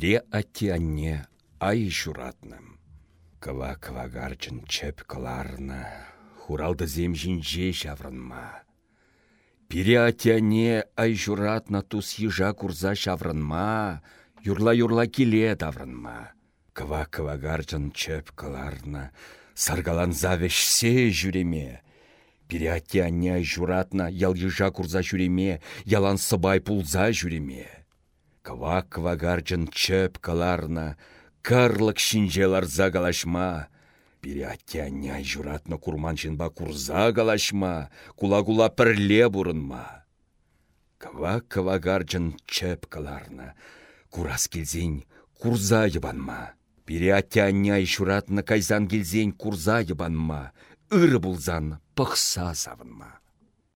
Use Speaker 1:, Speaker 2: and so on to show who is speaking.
Speaker 1: Пире атте анне ай журатным. Кыва-кыва гарчын чеп кыларны, хуралды земжінже шаврынма. Пире атяне ай журатна тус ежа курза шаврынма, юрла-юрла келе таврынма. Кыва-кыва гарчын чеп кыларны, саргалан завешсе жүреме. Пире атяне ай журатна ял ежа курза жүреме, ялан сыбай пулза жүреме. Кыва-кыва гарчын чеп кыларна, карлык шинже ларза галашма. Пире аттянне ай журатна курман ба курза галашма, кула-кула пірле бұрынма. Кыва-кыва гарчын чеп кыларна, курас келзен курза ебанма. Пире аттянне ай журатна кайзан келзен курза ебанма, ыры булзан пықса савынма.